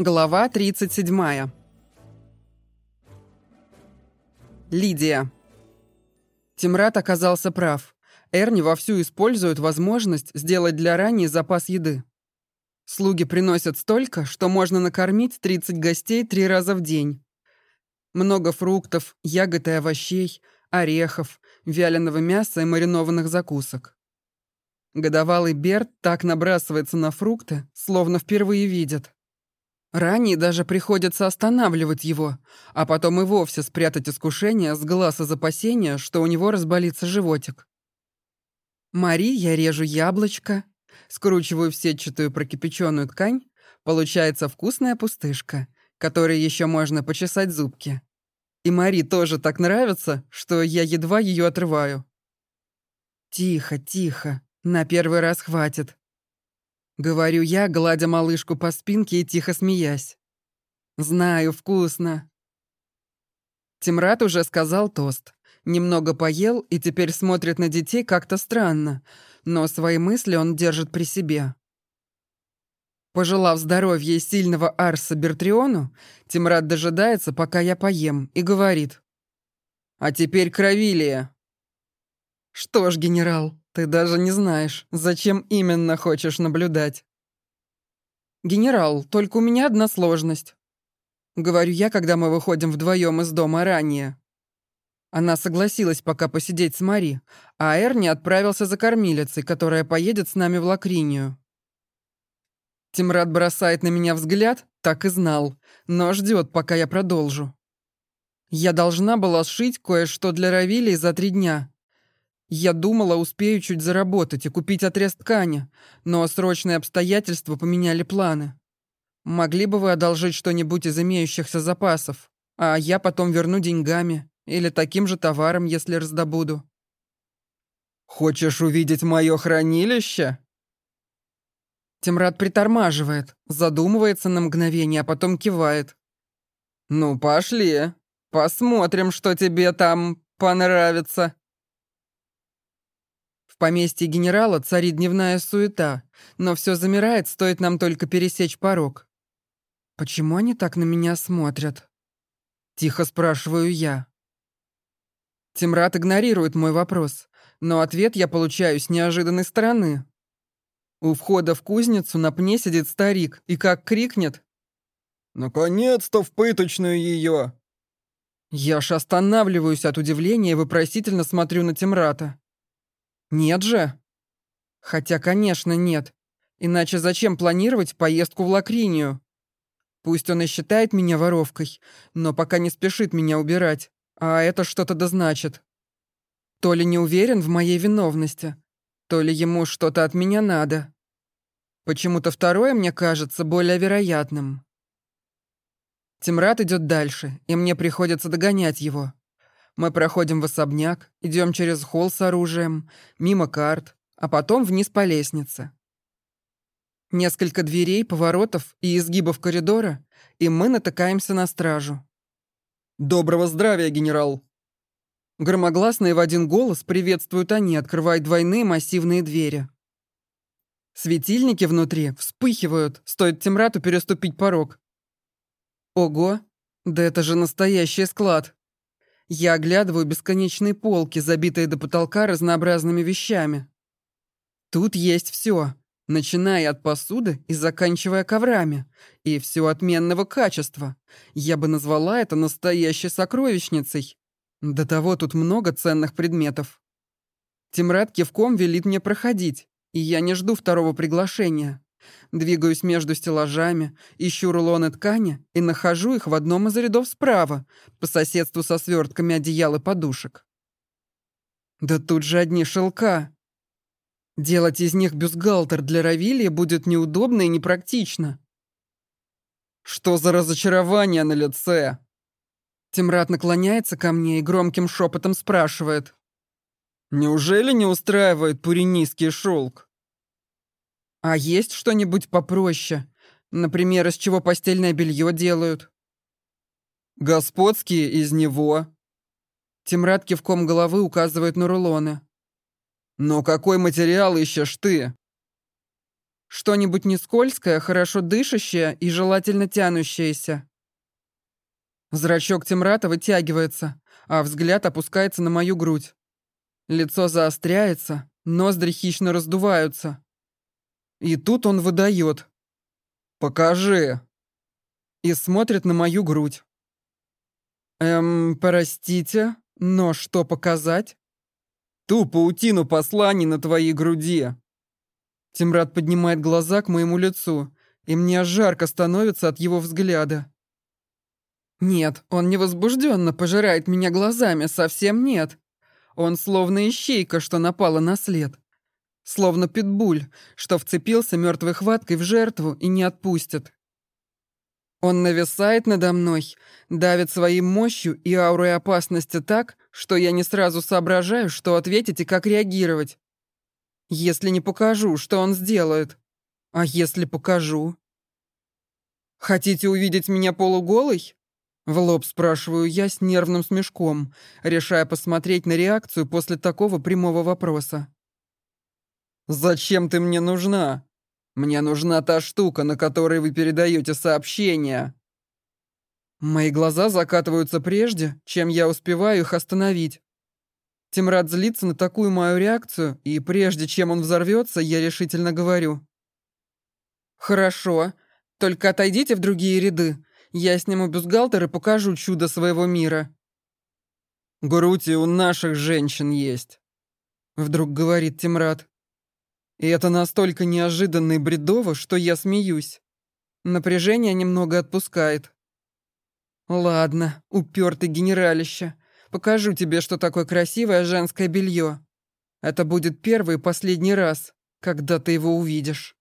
Глава 37. Лидия. Тимрад оказался прав. Эрни вовсю использует возможность сделать для ранней запас еды. Слуги приносят столько, что можно накормить 30 гостей три раза в день. Много фруктов, ягод и овощей, орехов, вяленого мяса и маринованных закусок. Годовалый Берт так набрасывается на фрукты, словно впервые видит. Ранее даже приходится останавливать его, а потом и вовсе спрятать искушение с глаз из опасения, что у него разболится животик. Мари я режу яблочко, скручиваю в сетчатую прокипяченную ткань, получается вкусная пустышка, которой еще можно почесать зубки. И Мари тоже так нравится, что я едва ее отрываю. Тихо, тихо, на первый раз хватит. Говорю я, гладя малышку по спинке и тихо смеясь. «Знаю, вкусно». Тимрат уже сказал тост. Немного поел и теперь смотрит на детей как-то странно, но свои мысли он держит при себе. Пожелав здоровья и сильного Арса Бертриону, Тимрад дожидается, пока я поем, и говорит. «А теперь кровилия». «Что ж, генерал, ты даже не знаешь, зачем именно хочешь наблюдать. Генерал, только у меня одна сложность. Говорю я, когда мы выходим вдвоем из дома ранее. Она согласилась пока посидеть с Мари, а Эрни отправился за кормилицей, которая поедет с нами в Лакринию. Тимрад бросает на меня взгляд, так и знал, но ждет, пока я продолжу. Я должна была сшить кое-что для Равилии за три дня, я думала, успею чуть заработать и купить отрез ткани, но срочные обстоятельства поменяли планы. Могли бы вы одолжить что-нибудь из имеющихся запасов, а я потом верну деньгами или таким же товаром, если раздобуду. Хочешь увидеть мое хранилище? Тимрад притормаживает, задумывается на мгновение, а потом кивает. «Ну, пошли. Посмотрим, что тебе там понравится». Поместье генерала царит дневная суета, но все замирает, стоит нам только пересечь порог. Почему они так на меня смотрят? Тихо спрашиваю я. Тимрад игнорирует мой вопрос, но ответ я получаю с неожиданной стороны. У входа в кузницу на пне сидит старик и как крикнет. «Наконец-то в пыточную ее!» Я аж останавливаюсь от удивления и вопросительно смотрю на Тимрата. Нет же? Хотя, конечно, нет. Иначе зачем планировать поездку в Лакринию? Пусть он и считает меня воровкой, но пока не спешит меня убирать. А это что-то да значит. То ли не уверен в моей виновности, то ли ему что-то от меня надо. Почему-то второе мне кажется более вероятным. Тимрад идет дальше, и мне приходится догонять его. Мы проходим в особняк, идем через холл с оружием, мимо карт, а потом вниз по лестнице. Несколько дверей, поворотов и изгибов коридора, и мы натыкаемся на стражу. «Доброго здравия, генерал!» Громогласно в один голос приветствуют они, открывая двойные массивные двери. Светильники внутри вспыхивают, стоит Тимрату переступить порог. Ого, да это же настоящий склад. Я оглядываю бесконечные полки, забитые до потолка разнообразными вещами. Тут есть все, начиная от посуды и заканчивая коврами. И все отменного качества. Я бы назвала это настоящей сокровищницей. До того тут много ценных предметов. Тимрад кивком велит мне проходить, и я не жду второго приглашения. Двигаюсь между стеллажами, ищу рулоны ткани и нахожу их в одном из рядов справа, по соседству со свертками одеял и подушек. Да тут же одни шелка. Делать из них бюстгальтер для Равилии будет неудобно и непрактично. Что за разочарование на лице? Тимрад наклоняется ко мне и громким шепотом спрашивает. Неужели не устраивает пуринийский шелк? А есть что-нибудь попроще? Например, из чего постельное белье делают? Господские из него. Тимрад кивком головы указывает на рулоны. Но какой материал ищешь ты? Что-нибудь не скользкое, хорошо дышащее и желательно тянущееся. Зрачок Тимрата вытягивается, а взгляд опускается на мою грудь. Лицо заостряется, ноздри хищно раздуваются. И тут он выдает. «Покажи!» И смотрит на мою грудь. «Эм, простите, но что показать?» «Ту паутину посланий на твоей груди!» Тимрад поднимает глаза к моему лицу, и мне жарко становится от его взгляда. Нет, он не возбужденно пожирает меня глазами, совсем нет. Он словно ищейка, что напала на след. Словно питбуль, что вцепился мертвой хваткой в жертву и не отпустит. Он нависает надо мной, давит своей мощью и аурой опасности так, что я не сразу соображаю, что ответить и как реагировать. Если не покажу, что он сделает? А если покажу? Хотите увидеть меня полуголой? В лоб спрашиваю я с нервным смешком, решая посмотреть на реакцию после такого прямого вопроса. «Зачем ты мне нужна?» Мне нужна та штука, на которой вы передаете сообщения. Мои глаза закатываются прежде, чем я успеваю их остановить. Тимрад злится на такую мою реакцию, и прежде чем он взорвется, я решительно говорю. «Хорошо, только отойдите в другие ряды. Я сниму бюстгальтер и покажу чудо своего мира». «Грудь у наших женщин есть», — вдруг говорит Тимрад. И это настолько неожиданно и бредово, что я смеюсь. Напряжение немного отпускает. Ладно, упертый генералище. Покажу тебе, что такое красивое женское белье. Это будет первый и последний раз, когда ты его увидишь.